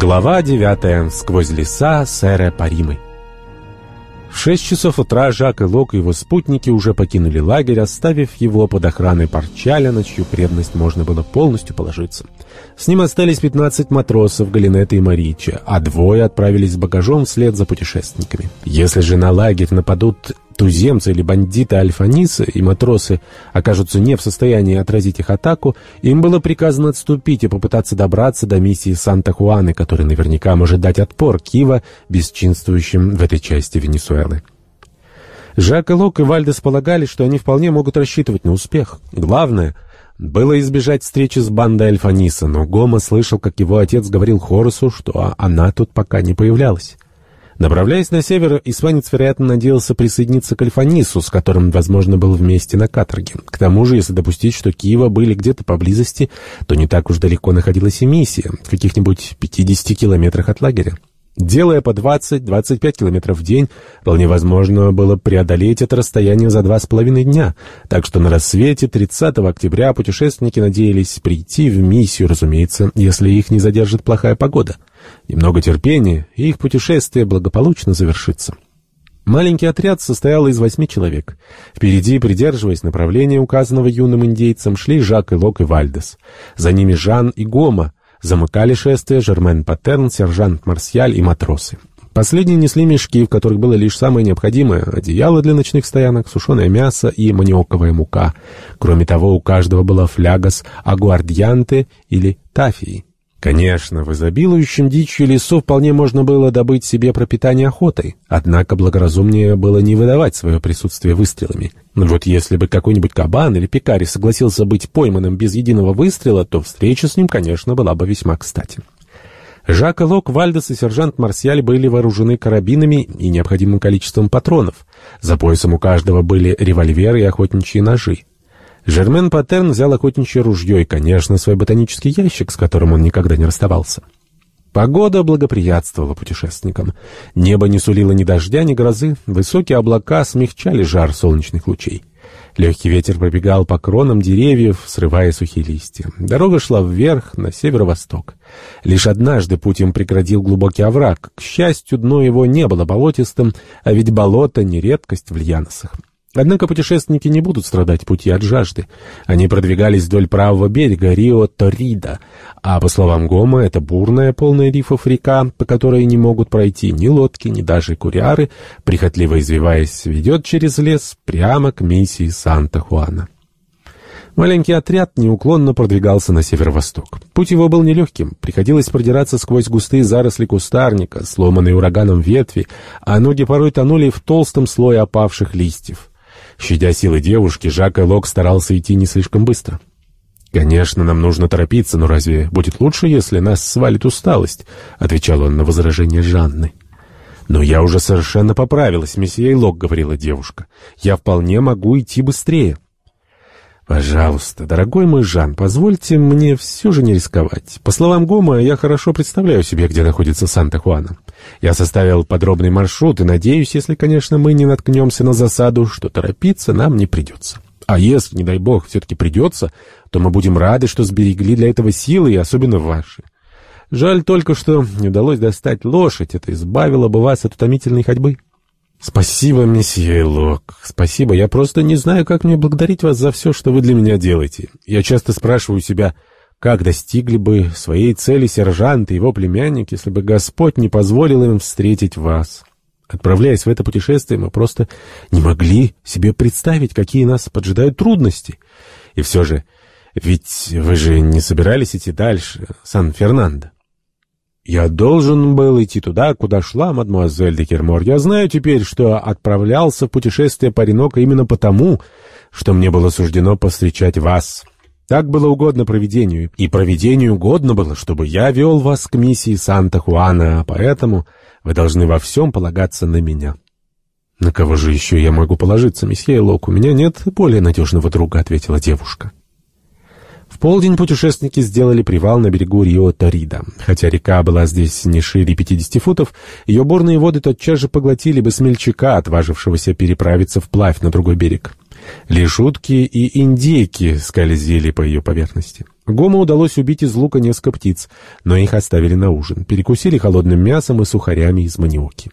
Глава девятая. Сквозь леса сэра Паримы. В шесть часов утра Жак и Лок и его спутники уже покинули лагерь, оставив его под охраной Парчаля, на чью преданность можно было полностью положиться. С ним остались 15 матросов, Галинета и Марича, а двое отправились с багажом вслед за путешественниками. Если же на лагерь нападут туземцы или бандиты Альфаниса и матросы окажутся не в состоянии отразить их атаку, им было приказано отступить и попытаться добраться до миссии Санта-Хуаны, которая наверняка может дать отпор Кива, бесчинствующим в этой части Венесуэлы. Жак и Лок и Вальдес полагали, что они вполне могут рассчитывать на успех. Главное — было избежать встречи с бандой Альфаниса, но Гома слышал, как его отец говорил Хорусу, что она тут пока не появлялась. Направляясь на север, испанец, вероятно, надеялся присоединиться к Альфанису, с которым, возможно, был вместе на каторге. К тому же, если допустить, что Киева были где-то поблизости, то не так уж далеко находилась и миссия, в каких-нибудь 50 километрах от лагеря. Делая по 20-25 километров в день, вполне возможно было преодолеть это расстояние за два с половиной дня, так что на рассвете 30 октября путешественники надеялись прийти в миссию, разумеется, если их не задержит плохая погода. Немного терпения, и их путешествие благополучно завершится. Маленький отряд состоял из восьми человек. Впереди, придерживаясь направления, указанного юным индейцам, шли Жак и Лок и Вальдес. За ними Жан и Гома. Замыкали шествие Жермен Паттерн, сержант Марсиаль и матросы. Последние несли мешки, в которых было лишь самое необходимое — одеяло для ночных стоянок, сушеное мясо и маниоковая мука. Кроме того, у каждого была фляга с агуардьянте или тафией. Конечно, в изобилующем дичью лесу вполне можно было добыть себе пропитание охотой, однако благоразумнее было не выдавать свое присутствие выстрелами. Но вот если бы какой-нибудь кабан или пекарь согласился быть пойманным без единого выстрела, то встреча с ним, конечно, была бы весьма кстати. Жак и Лок, Вальдес и сержант Марсиаль были вооружены карабинами и необходимым количеством патронов. За поясом у каждого были револьверы и охотничьи ножи. Жермен Паттерн взял охотничье ружье и, конечно, свой ботанический ящик, с которым он никогда не расставался. Погода благоприятствовала путешественникам. Небо не сулило ни дождя, ни грозы. Высокие облака смягчали жар солнечных лучей. Легкий ветер пробегал по кронам деревьев, срывая сухие листья. Дорога шла вверх, на северо-восток. Лишь однажды путь им преградил глубокий овраг. К счастью, дно его не было болотистым, а ведь болото — не редкость в Льяносах. Однако путешественники не будут страдать пути от жажды. Они продвигались вдоль правого берега Рио-Торида, а, по словам Гома, это бурная, полная рифов река, по которой не могут пройти ни лодки, ни даже куряры, прихотливо извиваясь, ведет через лес прямо к миссии Санта-Хуана. Маленький отряд неуклонно продвигался на северо-восток. Путь его был нелегким. Приходилось продираться сквозь густые заросли кустарника, сломанные ураганом ветви, а ноги порой тонули в толстом слое опавших листьев. Щадя силы девушки, Жак и Лок старался идти не слишком быстро. «Конечно, нам нужно торопиться, но разве будет лучше, если нас свалит усталость?» — отвечал он на возражение Жанны. «Но я уже совершенно поправилась, месье Лок», — говорила девушка. «Я вполне могу идти быстрее». «Пожалуйста, дорогой мой Жан, позвольте мне все же не рисковать. По словам Гома, я хорошо представляю себе, где находится Санта-Хуана. Я составил подробный маршрут и надеюсь, если, конечно, мы не наткнемся на засаду, что торопиться нам не придется. А если, не дай бог, все-таки придется, то мы будем рады, что сберегли для этого силы, и особенно ваши. Жаль только, что не удалось достать лошадь, это избавило бы вас от утомительной ходьбы». «Спасибо, месье Лок, спасибо. Я просто не знаю, как мне благодарить вас за все, что вы для меня делаете. Я часто спрашиваю себя, как достигли бы своей цели сержант и его племянник, если бы Господь не позволил им встретить вас. Отправляясь в это путешествие, мы просто не могли себе представить, какие нас поджидают трудности. И все же, ведь вы же не собирались идти дальше, Сан-Фернандо?» «Я должен был идти туда, куда шла мадемуазель де Кермор. Я знаю теперь, что отправлялся в путешествие по Ренока именно потому, что мне было суждено повстречать вас. Так было угодно провидению, и провидению угодно было, чтобы я вел вас к миссии Санта-Хуана, а поэтому вы должны во всем полагаться на меня». «На кого же еще я могу положиться, месье Лок? У меня нет более надежного друга», — ответила девушка. В полдень путешественники сделали привал на берегу Рио-Торида. Хотя река была здесь не шире 50 футов, ее бурные воды тотчас же поглотили бы смельчака, отважившегося переправиться вплавь на другой берег. Лишь утки и индейки скользили по ее поверхности. Гома удалось убить из лука несколько птиц, но их оставили на ужин. Перекусили холодным мясом и сухарями из маниоки.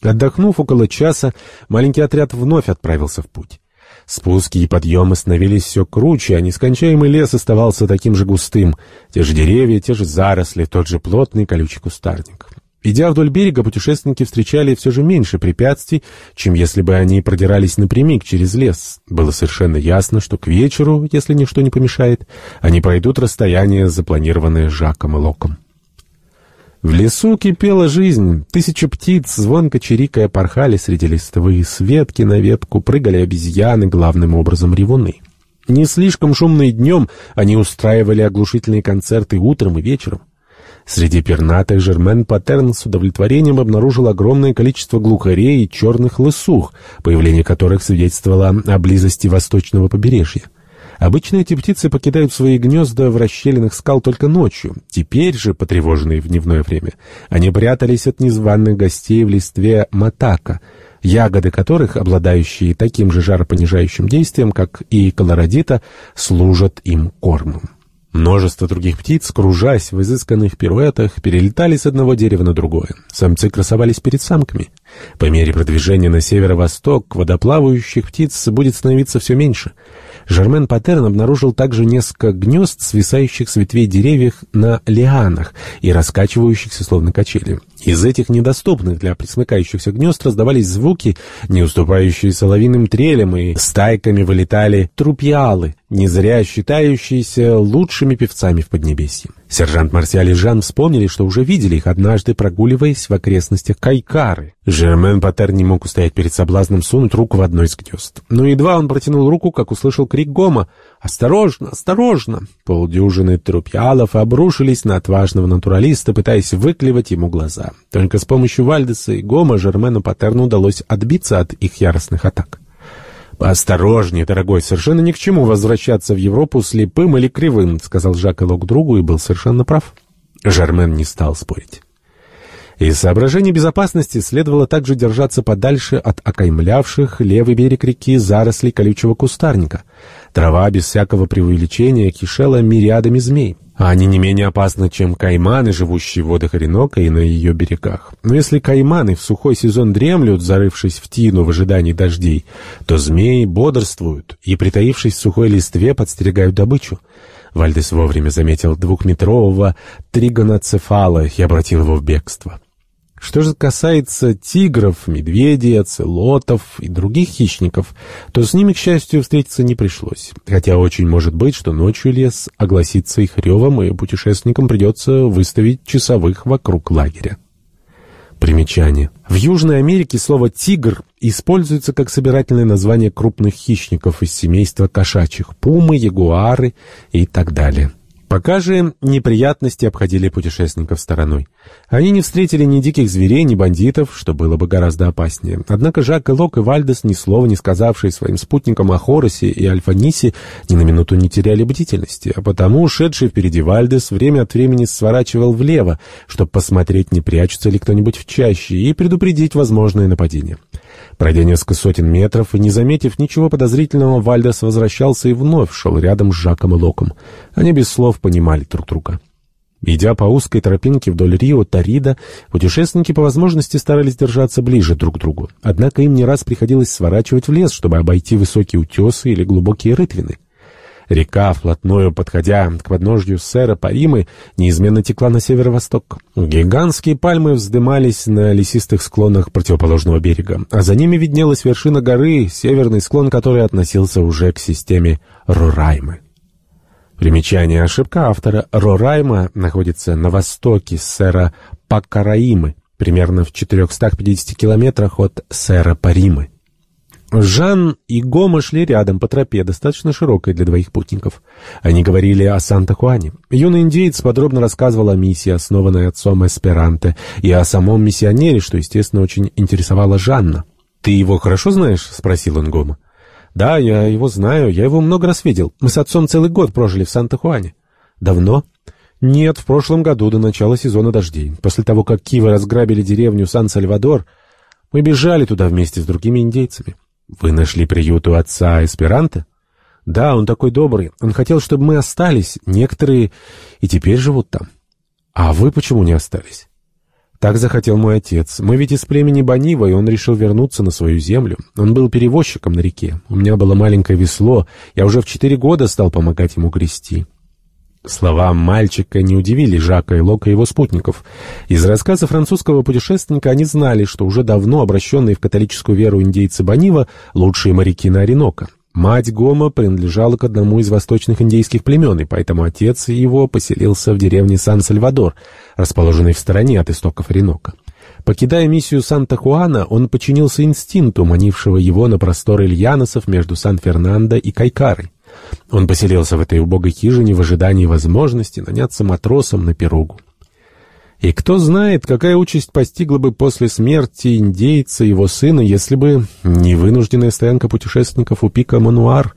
Отдохнув около часа, маленький отряд вновь отправился в путь. Спуски и подъемы становились все круче, а нескончаемый лес оставался таким же густым. Те же деревья, те же заросли, тот же плотный колючий кустарник. Идя вдоль берега, путешественники встречали все же меньше препятствий, чем если бы они продирались напрямик через лес. Было совершенно ясно, что к вечеру, если ничто не помешает, они пройдут расстояние, запланированное Жаком и Локом. В лесу кипела жизнь. Тысячи птиц, звонко чирикая, порхали среди листвы. С ветки на ветку прыгали обезьяны, главным образом ревуны. Не слишком шумные днем они устраивали оглушительные концерты утром и вечером. Среди пернатых Жермен Паттерн с удовлетворением обнаружил огромное количество глухарей и черных лысух, появление которых свидетельствовало о близости восточного побережья. Обычно эти птицы покидают свои гнезда в расщелинах скал только ночью. Теперь же, потревоженные в дневное время, они прятались от незваных гостей в листве матака, ягоды которых, обладающие таким же жаропонижающим действием, как и колородита, служат им кормом. Множество других птиц, кружась в изысканных пируэтах, перелетали с одного дерева на другое. Самцы красовались перед самками. По мере продвижения на северо-восток водоплавающих птиц будет становиться все меньше — Жермен Паттерн обнаружил также несколько гнезд, свисающих с ветвей деревьев на лианах и раскачивающихся словно качели. Из этих недоступных для присмыкающихся гнезд раздавались звуки, не уступающие соловиным трелям, и стайками вылетали трупиалы, не зря считающиеся лучшими певцами в Поднебесье. Сержант Марсиаль и Жан вспомнили, что уже видели их однажды, прогуливаясь в окрестностях Кайкары. Жермен Патер не мог устоять перед соблазном сунуть руку в одно из гнезд. Но едва он протянул руку, как услышал крик Гома «Осторожно! Осторожно!» Полдюжины трупьялов обрушились на отважного натуралиста, пытаясь выклевать ему глаза. Только с помощью Вальдеса и Гома Жермену Патерну удалось отбиться от их яростных атак. «Поосторожнее, дорогой, совершенно ни к чему возвращаться в Европу слепым или кривым», — сказал Жак Элок другу и был совершенно прав. Жермен не стал спорить. Из соображений безопасности следовало также держаться подальше от окаймлявших левый берег реки зарослей колючего кустарника. Трава без всякого преувеличения кишела мириадами змей. Они не менее опасны, чем кайманы, живущие в водах Оренока и на ее берегах. Но если кайманы в сухой сезон дремлют, зарывшись в тину в ожидании дождей, то змеи бодрствуют и, притаившись в сухой листве, подстерегают добычу. Вальдес вовремя заметил двухметрового тригоноцефала и обратил его в бегство. Что же касается тигров, медведей, оцелотов и других хищников, то с ними, к счастью, встретиться не пришлось. Хотя очень может быть, что ночью лес огласится их ревом, и путешественникам придется выставить часовых вокруг лагеря. Примечание. В Южной Америке слово «тигр» используется как собирательное название крупных хищников из семейства кошачьих – пумы, ягуары и так далее. Пока же неприятности обходили путешественников стороной. Они не встретили ни диких зверей, ни бандитов, что было бы гораздо опаснее. Однако Жак Элок и Вальдес, ни слова не сказавшие своим спутникам о Хоросе и Альфанисе, ни на минуту не теряли бдительности, а потому ушедший впереди Вальдес время от времени сворачивал влево, чтобы посмотреть, не прячется ли кто-нибудь в чаще, и предупредить возможное нападение. Пройдя несколько сотен метров и не заметив ничего подозрительного, Вальдес возвращался и вновь шел рядом с Жаком и Локом. Они без слов понимали друг друга. Идя по узкой тропинке вдоль Рио Тарида, путешественники по возможности старались держаться ближе друг к другу. Однако им не раз приходилось сворачивать в лес, чтобы обойти высокие утесы или глубокие рытвины. Река, вплотную подходя к подножью сэра Паримы, неизменно текла на северо-восток. Гигантские пальмы вздымались на лесистых склонах противоположного берега, а за ними виднелась вершина горы, северный склон которой относился уже к системе Рораймы. Примечание ошибка автора Рорайма находится на востоке сэра Пакараимы, примерно в 450 километрах от сэра Паримы. Жан и Гома шли рядом по тропе, достаточно широкой для двоих путников. Они говорили о Санта-Хуане. Юный индеец подробно рассказывал о миссии, основанной отцом Эсперанте, и о самом миссионере, что, естественно, очень интересовало Жанна. «Ты его хорошо знаешь?» — спросил он Гома. «Да, я его знаю. Я его много раз видел. Мы с отцом целый год прожили в Санта-Хуане». «Давно?» «Нет, в прошлом году, до начала сезона дождей. После того, как Кивы разграбили деревню Сан-Сальвадор, мы бежали туда вместе с другими индейцами». «Вы нашли приют у отца Эсперанто?» Да, он такой добрый. Он хотел, чтобы мы остались. Некоторые и теперь живут там. А вы почему не остались? Так захотел мой отец. Мы ведь из племени Банива, и он решил вернуться на свою землю. Он был перевозчиком на реке. У меня было маленькое весло. Я уже в четыре года стал помогать ему грести. Слова мальчика не удивили Жака и Лока и его спутников. Из рассказа французского путешественника они знали, что уже давно обращенные в католическую веру индейцы Банива — лучшие моряки на Оренока. Мать Гома принадлежала к одному из восточных индейских племен, и поэтому отец его поселился в деревне Сан-Сальвадор, расположенной в стороне от истоков Оренока. Покидая миссию Санта-Хуана, он подчинился инстинкту, манившего его на просторы Ильяносов между Сан-Фернандо и Кайкарой. Он поселился в этой убогой хижине в ожидании возможности наняться матросом на пирогу. И кто знает, какая участь постигла бы после смерти индейца его сына, если бы не вынужденная стоянка путешественников у пика Мануар,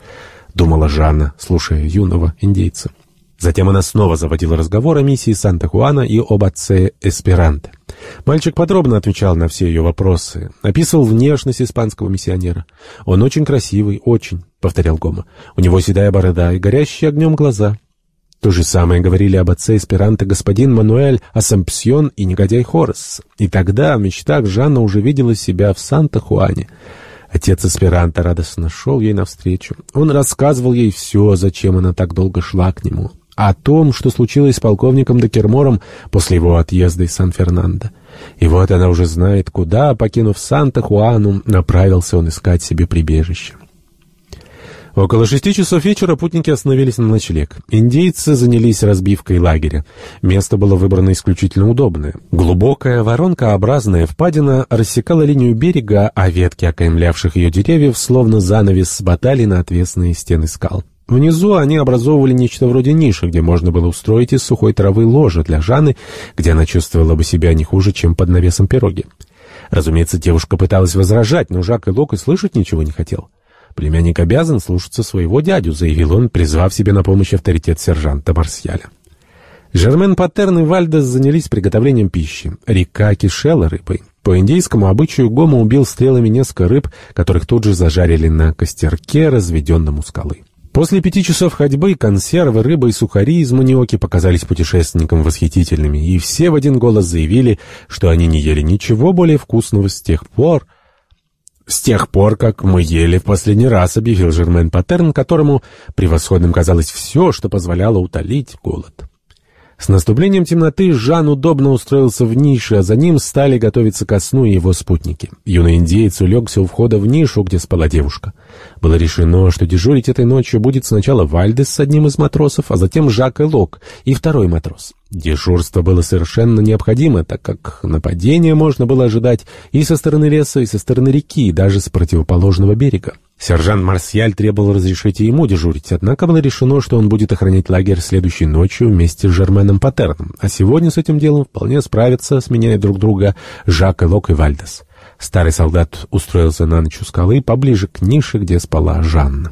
думала Жанна, слушая юного индейца. Затем она снова заводила разговор о миссии Санта-Хуана и об отце Эсперанте. Мальчик подробно отвечал на все ее вопросы, описывал внешность испанского миссионера. «Он очень красивый, очень», — повторял Гома. «У него седая борода и горящие огнем глаза». То же самое говорили об отце эсперанто господин Мануэль Асампсьон и негодяй Хорос. И тогда в мечтах Жанна уже видела себя в Санта-Хуане. Отец эсперанто радостно шел ей навстречу. Он рассказывал ей все, зачем она так долго шла к нему. О том, что случилось с полковником Декермором после его отъезда из Сан-Фернандо. И вот она уже знает, куда, покинув Санта-Хуану, направился он искать себе прибежище. Около шести часов вечера путники остановились на ночлег. Индейцы занялись разбивкой лагеря. Место было выбрано исключительно удобное. Глубокая воронкообразная впадина рассекала линию берега, а ветки окаймлявших ее деревьев словно занавес сботали на отвесные стены скал. Внизу они образовывали нечто вроде ниши, где можно было устроить из сухой травы ложе для Жанны, где она чувствовала бы себя не хуже, чем под навесом пироги. Разумеется, девушка пыталась возражать, но Жак и Лок и слышать ничего не хотел. «Племянник обязан слушаться своего дядю», — заявил он, призвав себе на помощь авторитет сержанта Марсьяля. Жермен Паттерн и Вальдес занялись приготовлением пищи. Река кишела рыбой. По индейскому обычаю Гома убил стрелами несколько рыб, которых тут же зажарили на костерке, разведенном у скалы. После пяти часов ходьбы консервы, рыба и сухари из маниоки показались путешественникам восхитительными, и все в один голос заявили, что они не ели ничего более вкусного с тех пор, «С тех пор, как мы ели в последний раз», — объявил Жермен Паттерн, которому превосходным казалось все, что позволяло утолить голод. С наступлением темноты Жан удобно устроился в нише, а за ним стали готовиться ко сну его спутники. Юный индеец улегся у входа в нишу, где спала девушка. Было решено, что дежурить этой ночью будет сначала Вальдес с одним из матросов, а затем Жак и Лок и второй матрос. Дежурство было совершенно необходимо, так как нападение можно было ожидать и со стороны леса, и со стороны реки, и даже с противоположного берега. Сержант Марсиаль требовал разрешить ему дежурить, однако было решено, что он будет охранять лагерь следующей ночью вместе с Жерменом Патерном, а сегодня с этим делом вполне справятся, сменяя друг друга, Жак и Лок и Вальдес. Старый солдат устроился на ночь у скалы поближе к нише, где спала Жанна.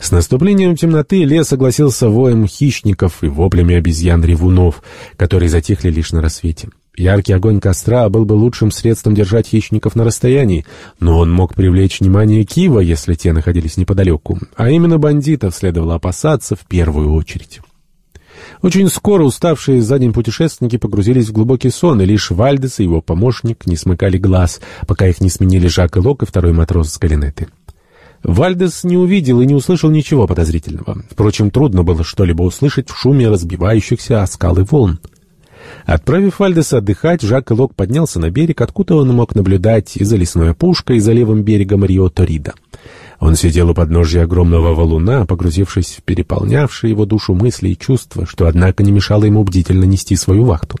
С наступлением темноты лес согласился воем хищников и воплями обезьян-ревунов, которые затихли лишь на рассвете. Яркий огонь костра был бы лучшим средством держать хищников на расстоянии, но он мог привлечь внимание Кива, если те находились неподалеку, а именно бандитов следовало опасаться в первую очередь. Очень скоро уставшие за день путешественники погрузились в глубокий сон, и лишь Вальдес и его помощник не смыкали глаз, пока их не сменили Жак и Лок и второй матрос с галинеты. Вальдес не увидел и не услышал ничего подозрительного. Впрочем, трудно было что-либо услышать в шуме разбивающихся о скалы волн. Отправив Вальдеса отдыхать, Жак и Лок поднялся на берег, откуда он мог наблюдать и за лесной опушкой, и за левым берегом Рио-Торида. Он сидел у подножия огромного валуна, погрузившись в переполнявшие его душу мысли и чувства, что, однако, не мешало ему бдительно нести свою вахту.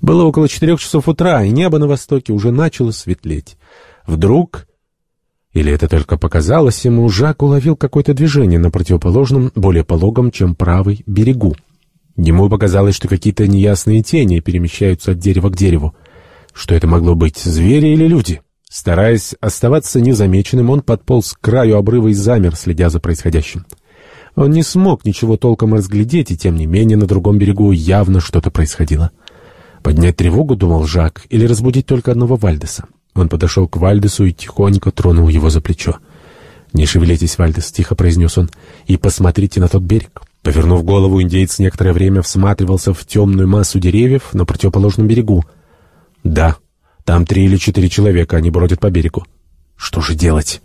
Было около четырех часов утра, и небо на востоке уже начало светлеть. Вдруг... Или это только показалось ему, Жак уловил какое-то движение на противоположном, более пологом, чем правый, берегу. Ему показалось, что какие-то неясные тени перемещаются от дерева к дереву. Что это могло быть, звери или люди? Стараясь оставаться незамеченным, он подполз к краю обрыва и замер, следя за происходящим. Он не смог ничего толком разглядеть, и тем не менее на другом берегу явно что-то происходило. Поднять тревогу, думал Жак, или разбудить только одного Вальдеса. Он подошел к Вальдесу и тихонько тронул его за плечо. «Не шевелитесь, Вальдес», — тихо произнес он, — «и посмотрите на тот берег». Повернув голову, индейец некоторое время всматривался в темную массу деревьев на противоположном берегу. «Да, там три или четыре человека, они бродят по берегу. Что же делать?»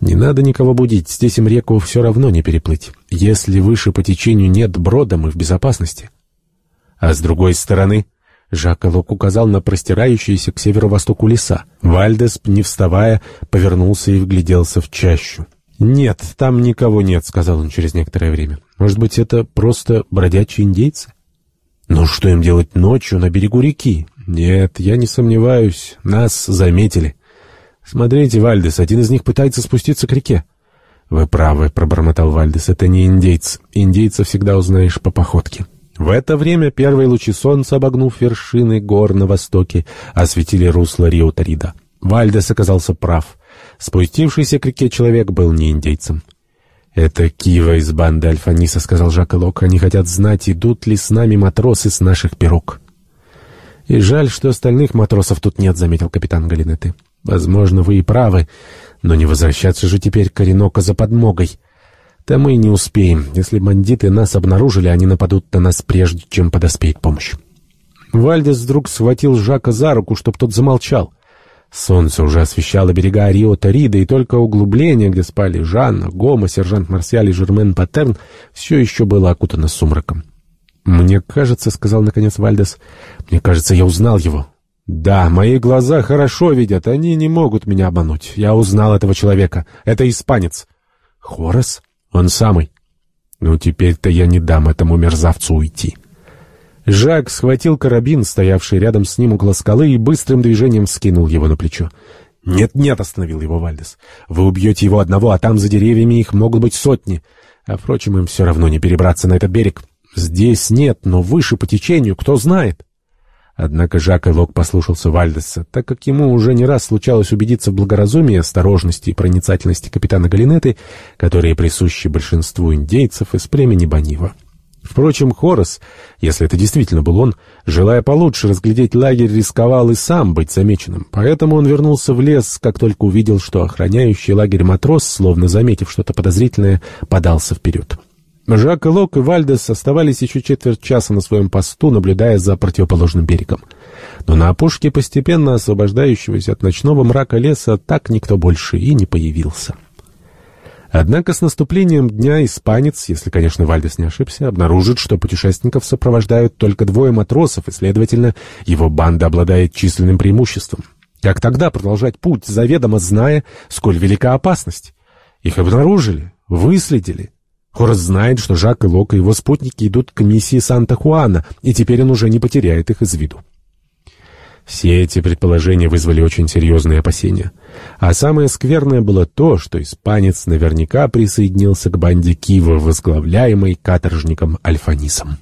«Не надо никого будить, здесь им реку все равно не переплыть. Если выше по течению нет брода, мы в безопасности». «А с другой стороны...» Жак Лок указал на простирающиеся к северо-востоку леса. Вальдес, не вставая, повернулся и вгляделся в чащу. «Нет, там никого нет», — сказал он через некоторое время. «Может быть, это просто бродячие индейцы?» «Ну что им делать ночью на берегу реки?» «Нет, я не сомневаюсь. Нас заметили». «Смотрите, Вальдес, один из них пытается спуститься к реке». «Вы правы», — пробормотал Вальдес, — «это не индейец. Индейца всегда узнаешь по походке». В это время первые лучи солнца, обогнув вершины гор на востоке, осветили русло Рио-Тарида. Вальдес оказался прав. Спустившийся к реке человек был не индейцем. «Это Кива из банды Альфаниса», — сказал Жак Лок. «Они хотят знать, идут ли с нами матросы с наших пирог». «И жаль, что остальных матросов тут нет», — заметил капитан Галинеты. «Возможно, вы и правы, но не возвращаться же теперь к Оренока за подмогой». Да мы не успеем. Если бандиты нас обнаружили, они нападут на нас прежде, чем подоспеет помощь. Вальдес вдруг схватил Жака за руку, чтобы тот замолчал. Солнце уже освещало берега Рио-Торида, и только углубление, где спали Жанна, Гома, сержант Марсиаль и Жермен Паттерн, все еще было окутано сумраком. «Мне кажется», — сказал наконец Вальдес, — «мне кажется, я узнал его». «Да, мои глаза хорошо видят, они не могут меня обмануть. Я узнал этого человека. Это испанец». «Хорос?» Он самый. Ну, теперь-то я не дам этому мерзавцу уйти. Жак схватил карабин, стоявший рядом с ним около скалы, и быстрым движением скинул его на плечо. «Нет-нет», — остановил его Вальдес. «Вы убьете его одного, а там за деревьями их могут быть сотни. А, впрочем, им все равно не перебраться на этот берег. Здесь нет, но выше по течению, кто знает». Однако Жак Элок послушался Вальдеса, так как ему уже не раз случалось убедиться в благоразумии, осторожности и проницательности капитана Галинеты, которые присущи большинству индейцев из племени Банива. Впрочем, Хорос, если это действительно был он, желая получше разглядеть лагерь, рисковал и сам быть замеченным. Поэтому он вернулся в лес, как только увидел, что охраняющий лагерь матрос, словно заметив что-то подозрительное, подался вперед. Жак и Лок и Вальдес оставались еще четверть часа на своем посту, наблюдая за противоположным берегом. Но на опушке постепенно освобождающегося от ночного мрака леса так никто больше и не появился. Однако с наступлением дня испанец, если, конечно, Вальдес не ошибся, обнаружит, что путешественников сопровождают только двое матросов, и, следовательно, его банда обладает численным преимуществом. Как тогда продолжать путь, заведомо зная, сколь велика опасность? Их обнаружили, выследили, Хорас знает, что Жак и Лок и его спутники идут к миссии Санта-Хуана, и теперь он уже не потеряет их из виду. Все эти предположения вызвали очень серьезные опасения. А самое скверное было то, что испанец наверняка присоединился к банде Кива, возглавляемой каторжником Альфанисом.